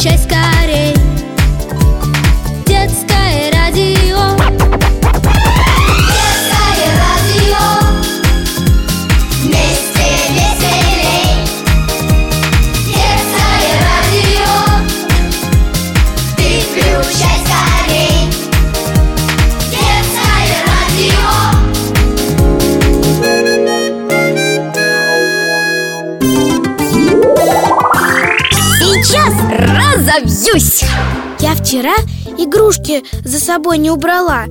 Francesca Сейчас разобьюсь Я вчера игрушки за собой не убрала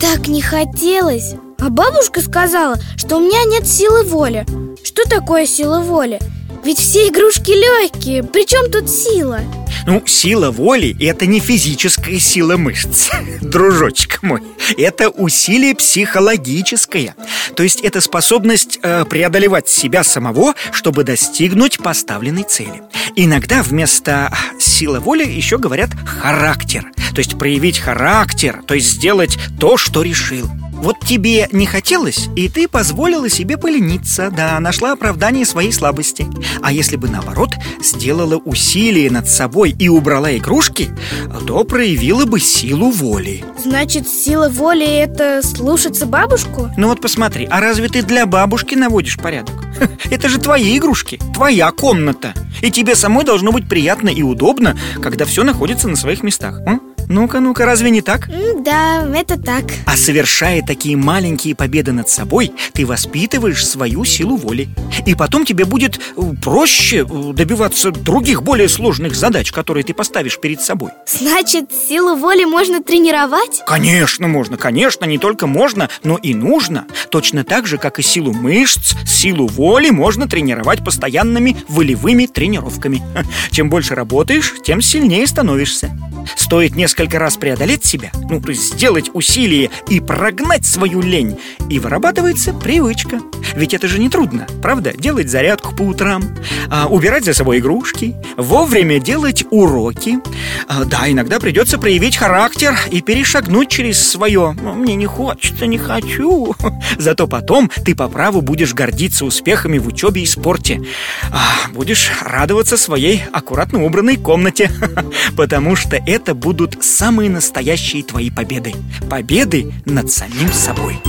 Так не хотелось А бабушка сказала, что у меня нет силы воли Что такое сила воли? Ведь все игрушки легкие, причем тут сила? Ну, сила воли – это не физическая сила мышц, дружочек мой. Это усилие психологическое. То есть это способность э, преодолевать себя самого, чтобы достигнуть поставленной цели. Иногда вместо силы воли еще говорят характер То есть проявить характер, то есть сделать то, что решил вот тебе не хотелось, и ты позволила себе полениться Да, нашла оправдание своей слабости А если бы наоборот сделала усилие над собой и убрала игрушки То проявила бы силу воли Значит, сила воли – это слушаться бабушку? Ну вот посмотри, а разве ты для бабушки наводишь порядок? Это же твои игрушки, твоя комната И тебе самой должно быть приятно и удобно, когда все находится на своих местах м? Ну-ка, ну-ка, разве не так? Да, это так А совершая такие маленькие победы над собой, ты воспитываешь свою силу воли. И потом тебе будет э, проще э, добиваться других более сложных задач, которые ты поставишь перед собой. Значит, силу воли можно тренировать? Конечно, можно, конечно, не только можно, но и нужно. Точно так же, как и силу мышц, силу воли можно тренировать постоянными волевыми тренировками. Чем больше работаешь, тем сильнее становишься. Стоит несколько раз преодолеть себя, ну, то есть сделать усилие и прогнать свою лень, и вырабатывается привычка. Ведь это же не трудно, правда? Делать зарядку по утрам, а, убирать за собой игрушки, вовремя делать уроки. А, да, иногда придется проявить характер и перешагнуть через свое «Ну, «мне не хочется, не хочу». Зато потом ты по праву будешь гордиться успехами в учебе и спорте. А, будешь радоваться своей аккуратно убранной комнате, потому что это будут самые настоящие твои победы. Победы над самим собой.